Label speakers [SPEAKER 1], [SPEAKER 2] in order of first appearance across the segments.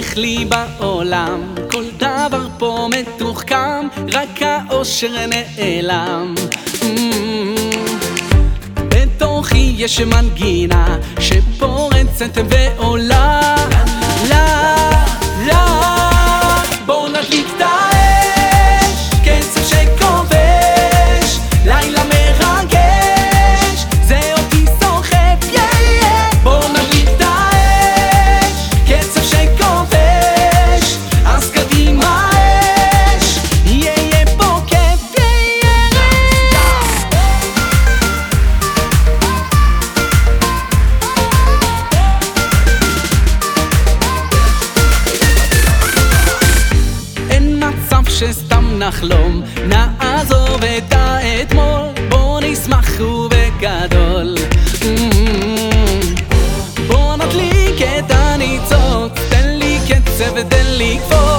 [SPEAKER 1] הולך לי בעולם, כל דבר פה מתוחכם, רק האושר נעלם. Mm-hmm. בתוכי יש מנגינה שפורצת ועולה נחלום, נעזוב את האתמול, בוא נשמח ובגדול. Mm-hmm. בוא נדליק את הניצוץ, תן לי קצב ותן לי קפוץ.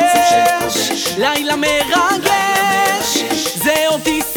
[SPEAKER 1] מרגש, לילה מרגש, זה אוטיס